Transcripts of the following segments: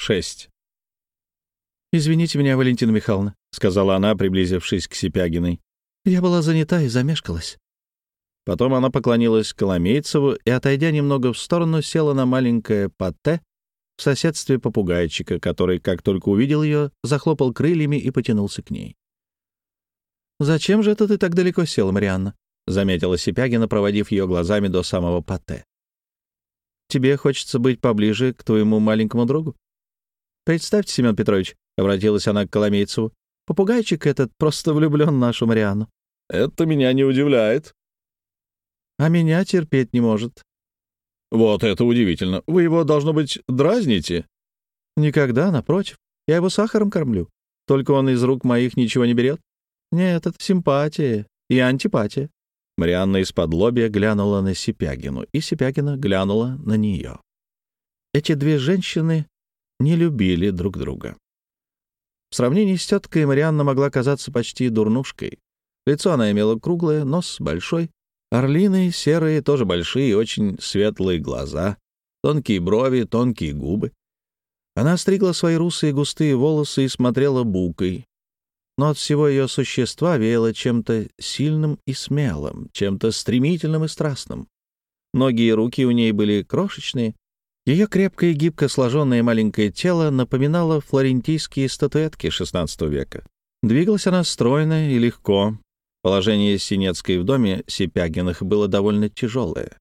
6. «Извините меня, Валентина Михайловна», — сказала она, приблизившись к Сипягиной. «Я была занята и замешкалась». Потом она поклонилась Коломейцеву и, отойдя немного в сторону, села на маленькое патте в соседстве попугайчика, который, как только увидел ее, захлопал крыльями и потянулся к ней. «Зачем же это ты так далеко села, Марианна?» — заметила Сипягина, проводив ее глазами до самого патте. «Тебе хочется быть поближе к твоему маленькому другу?» «Представьте, Семен Петрович», — обратилась она к Коломейцеву, «попугайчик этот просто влюблен в нашу Марианну». «Это меня не удивляет». «А меня терпеть не может». «Вот это удивительно. Вы его, должно быть, дразните?» «Никогда, напротив. Я его сахаром кормлю. Только он из рук моих ничего не берет. Нет, это симпатия и антипатия. Марианна из-под лобья глянула на Сипягину, и Сипягина глянула на нее. Эти две женщины не любили друг друга. В сравнении с теткой Марианна могла казаться почти дурнушкой. Лицо она имела круглое, нос большой, орлиные, серые, тоже большие, очень светлые глаза, тонкие брови, тонкие губы. Она стригла свои русые густые волосы и смотрела букой, но от всего ее существа веяло чем-то сильным и смелым, чем-то стремительным и страстным. Ноги и руки у ней были крошечные. Ее крепкое и гибко сложенное маленькое тело напоминало флорентийские статуэтки XVI века. Двигалась она стройно и легко. Положение Синецкой в доме Сипягиных было довольно тяжелое.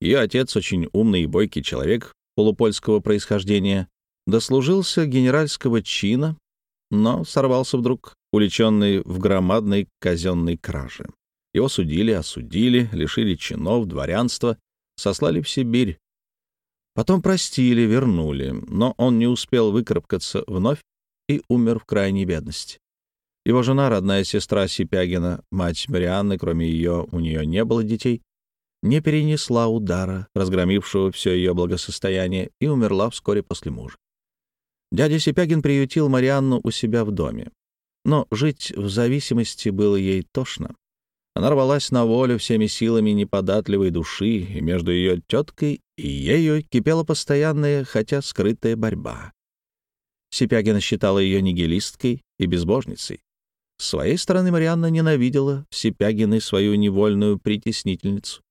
Ее отец, очень умный и бойкий человек полупольского происхождения, дослужился генеральского чина, но сорвался вдруг уличенный в громадной казенной краже. Его судили, осудили, лишили чинов, дворянства, сослали в Сибирь. Потом простили, вернули, но он не успел выкарабкаться вновь и умер в крайней бедности. Его жена, родная сестра Сипягина, мать Марианны, кроме ее, у нее не было детей, не перенесла удара, разгромившего все ее благосостояние, и умерла вскоре после мужа. Дядя Сипягин приютил Марианну у себя в доме. Но жить в зависимости было ей тошно. Она рвалась на волю всеми силами неподатливой души, и между ее теткой и ею кипела постоянная, хотя скрытая борьба. Сипягина считала ее нигилисткой и безбожницей. С своей стороны Марианна ненавидела Сипягиной свою невольную притеснительницу.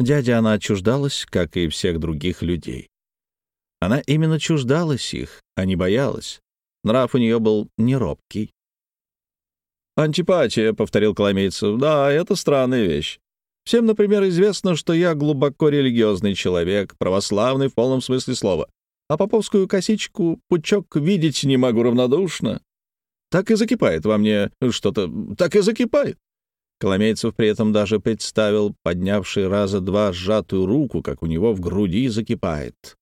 Дядя она отчуждалась, как и всех других людей. Она именно чуждалась их, а не боялась. Нрав у нее был неробкий, «Антипатия», — повторил Коломейцев. «Да, это странная вещь. Всем, например, известно, что я глубоко религиозный человек, православный в полном смысле слова. А поповскую косичку, пучок видеть не могу равнодушно. Так и закипает во мне что-то, так и закипает». Коломейцев при этом даже представил, поднявший раза два сжатую руку, как у него в груди закипает.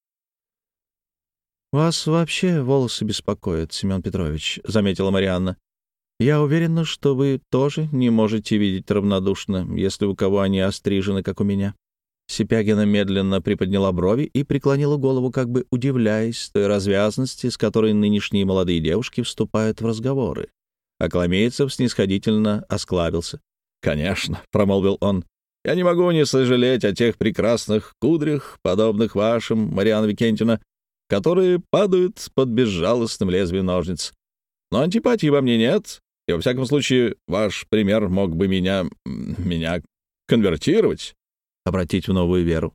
«Вас вообще волосы беспокоят, Семен Петрович», — заметила Марианна. Я уверена, что вы тоже не можете видеть равнодушно, если у кого они острижены, как у меня». Сипягина медленно приподняла брови и преклонила голову, как бы удивляясь той развязности, с которой нынешние молодые девушки вступают в разговоры. А Коломейцев снисходительно осклабился. «Конечно», — промолвил он, — «я не могу не сожалеть о тех прекрасных кудрях, подобных вашим, Марианна Викентьевна, которые падают под безжалостным лезвием ножниц. Но антипатии во мне нет, и, во всяком случае, ваш пример мог бы меня... меня конвертировать, обратить в новую веру.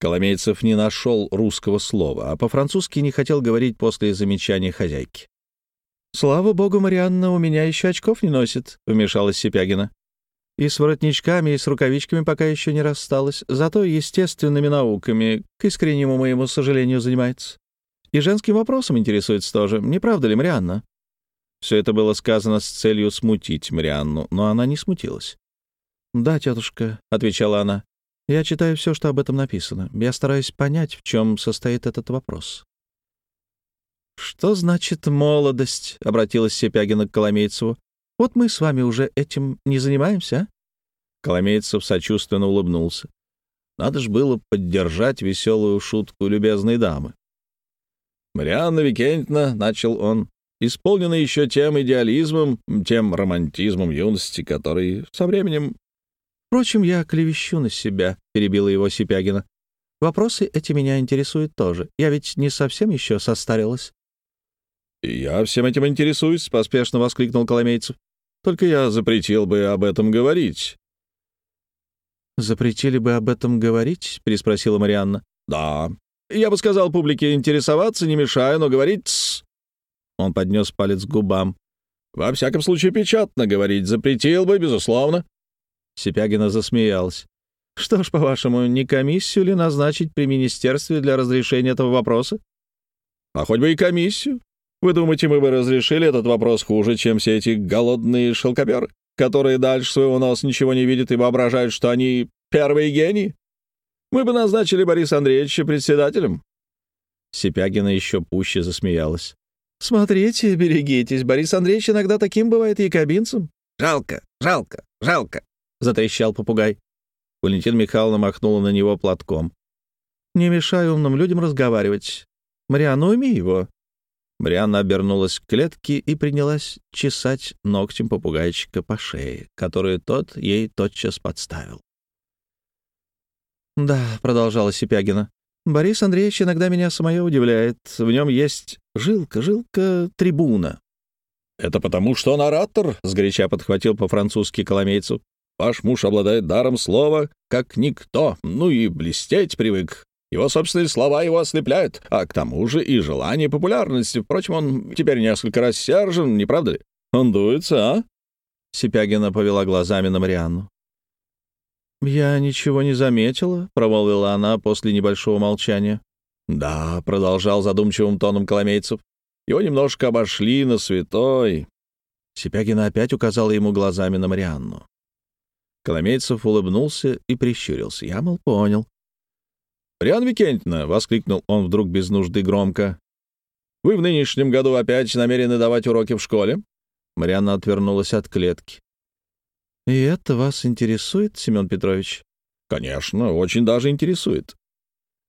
Коломейцев не нашел русского слова, а по-французски не хотел говорить после замечания хозяйки. «Слава богу, Марианна у меня еще очков не носит», — вмешалась Сипягина. «И с воротничками, и с рукавичками пока еще не рассталась, зато естественными науками, к искреннему моему сожалению, занимается. И женским вопросом интересуется тоже, не правда ли, Марианна?» Все это было сказано с целью смутить Марианну, но она не смутилась. «Да, тетушка», — отвечала она, — «я читаю все, что об этом написано. Я стараюсь понять, в чем состоит этот вопрос». «Что значит молодость?» — обратилась Сепягина к Коломейцеву. «Вот мы с вами уже этим не занимаемся, а?» Коломейцев сочувственно улыбнулся. Надо ж было поддержать веселую шутку любезной дамы. «Марианна Викентьевна», — начал он, исполнены еще тем идеализмом, тем романтизмом юности, который со временем... «Впрочем, я клевещу на себя», — перебила его Сипягина. «Вопросы эти меня интересуют тоже. Я ведь не совсем еще состарилась. «Я всем этим интересуюсь», — поспешно воскликнул Коломейцев. «Только я запретил бы об этом говорить». «Запретили бы об этом говорить?» — переспросила Марианна. «Да. Я бы сказал публике интересоваться, не мешая, но говорить. Он поднес палец к губам. «Во всяком случае, печатно говорить запретил бы, безусловно». Сипягина засмеялась. «Что ж, по-вашему, не комиссию ли назначить при министерстве для разрешения этого вопроса?» «А хоть бы и комиссию. Вы думаете, мы бы разрешили этот вопрос хуже, чем все эти голодные шелкоперы, которые дальше своего носа ничего не видят и воображают, что они первые гении? Мы бы назначили Бориса Андреевича председателем». Сипягина еще пуще засмеялась. «Смотрите, берегитесь, Борис Андреевич иногда таким бывает якобинцем». «Жалко, жалко, жалко», — затрещал попугай. Валентина Михайловна махнула на него платком. «Не мешай умным людям разговаривать. Марианна, уйми его. Марианна обернулась к клетке и принялась чесать ногтем попугайчика по шее, которую тот ей тотчас подставил. «Да», — продолжала Сипягина, — «Борис Андреевич иногда меня самое удивляет. В нем есть жилка, жилка трибуна». «Это потому, что он оратор», — сгоряча подхватил по-французски Коломейцев. «Ваш муж обладает даром слова, как никто, ну и блестеть привык. Его собственные слова его ослепляют, а к тому же и желание популярности. Впрочем, он теперь несколько рассержен, не правда ли? Он дуется, а?» Сипягина повела глазами на Марианну. «Я ничего не заметила», — промолвила она после небольшого молчания. «Да», — продолжал задумчивым тоном Коломейцев, — «его немножко обошли на святой». Сипягина опять указала ему глазами на Марианну. Коломейцев улыбнулся и прищурился. Я, мол, понял. «Марианна Викентьевна!» — воскликнул он вдруг без нужды громко. «Вы в нынешнем году опять намерены давать уроки в школе?» Марианна отвернулась от клетки. «И это вас интересует, Семен Петрович?» «Конечно, очень даже интересует».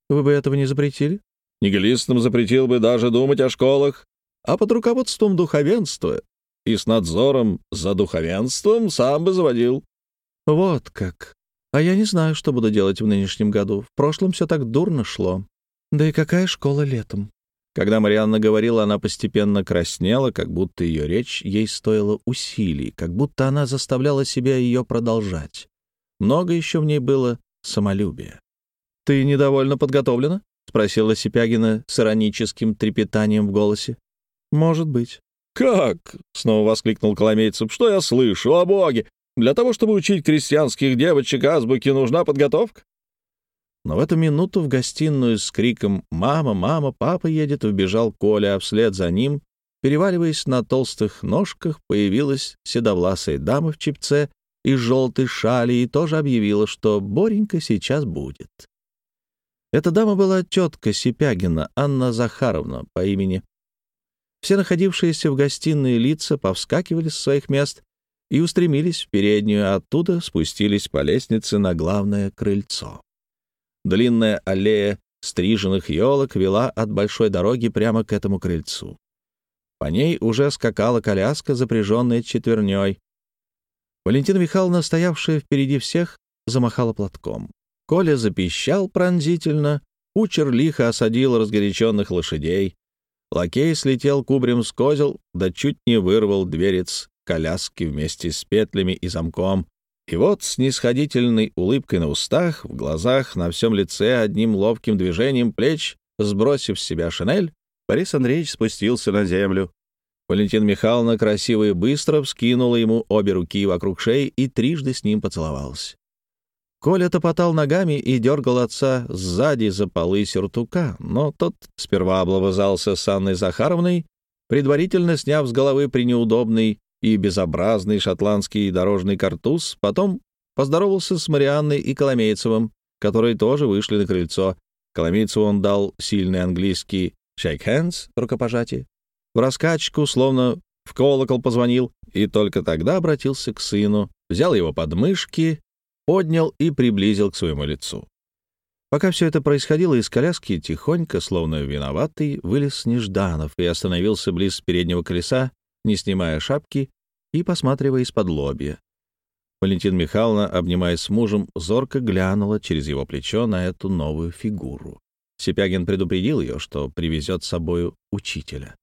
«Вы бы этого не запретили?» «Нигилистам запретил бы даже думать о школах, а под руководством духовенства и с надзором за духовенством сам бы заводил». «Вот как!» А я не знаю, что буду делать в нынешнем году. В прошлом все так дурно шло. Да и какая школа летом? Когда Марианна говорила, она постепенно краснела, как будто ее речь ей стоила усилий, как будто она заставляла себя ее продолжать. Много еще в ней было самолюбия. «Ты недовольно подготовлена?» — спросила Сипягина с ироническим трепетанием в голосе. «Может быть». «Как?» — снова воскликнул Коломейцев. «Что я слышу? О боге! Для того, чтобы учить крестьянских девочек азбуки, нужна подготовка. Но в эту минуту в гостиную с криком «Мама, мама, папа едет!» вбежал Коля, а вслед за ним, переваливаясь на толстых ножках, появилась седовласая дама в чипце и желтой шали и тоже объявила, что Боренька сейчас будет. Эта дама была тетка Сипягина, Анна Захаровна по имени. Все находившиеся в гостиной лица повскакивали с своих мест и устремились в переднюю, а оттуда спустились по лестнице на главное крыльцо. Длинная аллея стриженных елок вела от большой дороги прямо к этому крыльцу. По ней уже скакала коляска, запряженная четверней. Валентина Михайловна, стоявшая впереди всех, замахала платком. Коля запищал пронзительно, кучер лихо осадил разгоряченных лошадей. Лакей слетел кубрем с козел, да чуть не вырвал дверец коляски вместе с петлями и замком. И вот с нисходительной улыбкой на устах, в глазах, на всем лице, одним ловким движением плеч, сбросив с себя шинель, Борис Андреевич спустился на землю. Валентина Михайловна красиво и быстро вскинула ему обе руки вокруг шеи и трижды с ним поцеловалась. Коля топотал ногами и дергал отца сзади за полы сюртука, но тот сперва облобызался с Анной Захаровной, предварительно сняв с головы пренеудобный и безобразный шотландский дорожный картуз, потом поздоровался с Марианной и Коломейцевым, которые тоже вышли на крыльцо. Коломейцеву он дал сильный английский «shake hands» — рукопожатие. В раскачку, словно в колокол позвонил, и только тогда обратился к сыну, взял его под мышки, поднял и приблизил к своему лицу. Пока все это происходило, из коляски тихонько, словно виноватый, вылез Нежданов и остановился близ переднего колеса, не снимая шапки и посматривая из-под лобья. Валентина Михайловна, обнимаясь с мужем, зорко глянула через его плечо на эту новую фигуру. Сипягин предупредил ее, что привезет с собою учителя.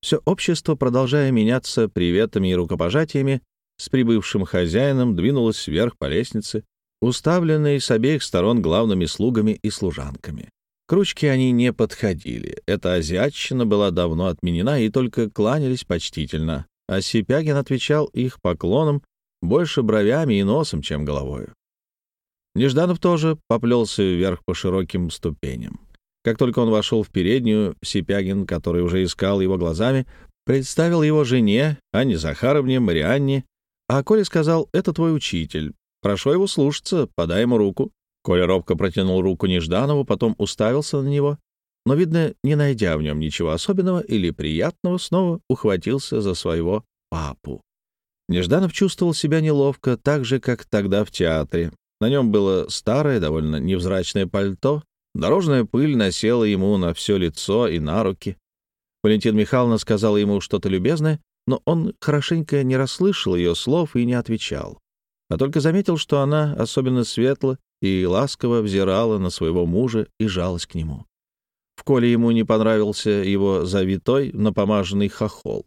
Все общество, продолжая меняться приветами и рукопожатиями, с прибывшим хозяином двинулось вверх по лестнице, уставленной с обеих сторон главными слугами и служанками. К ручке они не подходили. Эта азиатчина была давно отменена, и только кланялись почтительно, а Сипягин отвечал их поклоном больше бровями и носом, чем головою. Нежданов тоже поплелся вверх по широким ступеням. Как только он вошел в переднюю, Сипягин, который уже искал его глазами, представил его жене, Анне Захаровне, Марианне, а Коля сказал, «Это твой учитель. Прошу его слушаться, подай ему руку». Коля робко протянул руку Нежданову, потом уставился на него, но, видно, не найдя в нем ничего особенного или приятного, снова ухватился за своего папу. Нежданов чувствовал себя неловко, так же, как тогда в театре. На нем было старое, довольно невзрачное пальто, дорожная пыль насела ему на все лицо и на руки. Валентина Михайловна сказала ему что-то любезное, но он хорошенько не расслышал ее слов и не отвечал, а только заметил, что она особенно светло и ласково взирала на своего мужа и жалась к нему. В коле ему не понравился его завитой, напомаженный хохол.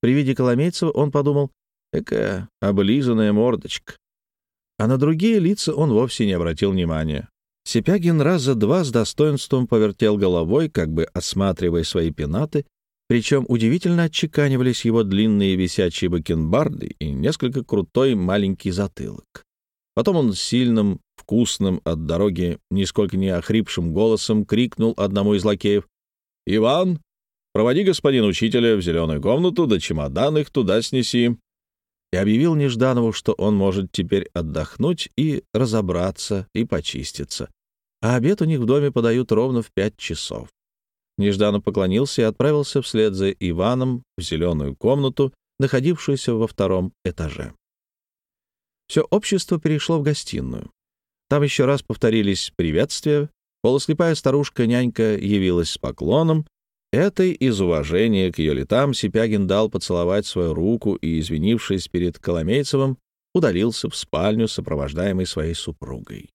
При виде Коломейцева он подумал, «Экая облизанная мордочка». А на другие лица он вовсе не обратил внимания. Сипягин раза два с достоинством повертел головой, как бы осматривая свои пенаты, причем удивительно отчеканивались его длинные висячие бакенбарды и несколько крутой маленький затылок. Потом он сильным, вкусным от дороги, нисколько не охрипшим голосом крикнул одному из лакеев. «Иван, проводи господин учителя в зеленую комнату, да чемодан их туда снеси». И объявил Нежданову, что он может теперь отдохнуть и разобраться, и почиститься. А обед у них в доме подают ровно в пять часов. Нежданов поклонился и отправился вслед за Иваном в зеленую комнату, находившуюся во втором этаже. Все общество перешло в гостиную. Там еще раз повторились приветствия. Полуслепая старушка-нянька явилась с поклоном. Этой из уважения к ее летам Сипягин дал поцеловать свою руку и, извинившись перед Коломейцевым, удалился в спальню, сопровождаемый своей супругой.